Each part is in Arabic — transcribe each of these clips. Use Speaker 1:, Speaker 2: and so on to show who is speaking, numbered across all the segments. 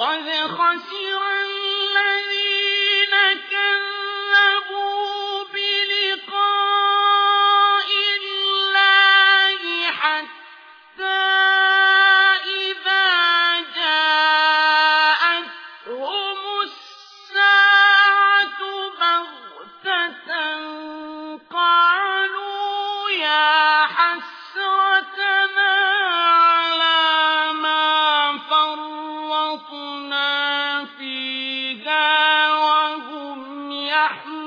Speaker 1: قد خسر فيها وهم يحملون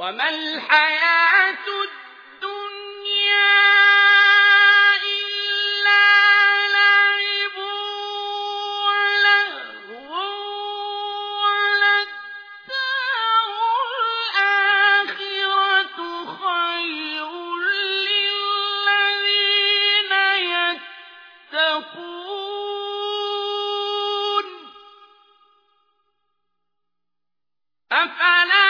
Speaker 1: وما الحياة الدنيا إلا لعب الآخرة خير للذين يتقون. أفلا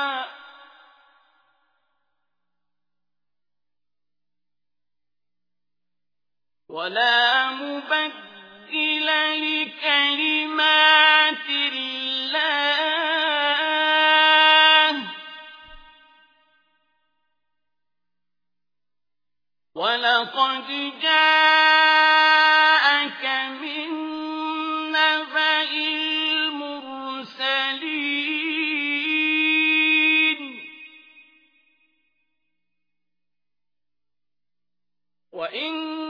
Speaker 1: ولا مبدل لكلمات الله. ولقد جاءك المرسلين. وإن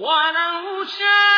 Speaker 1: ولو شاء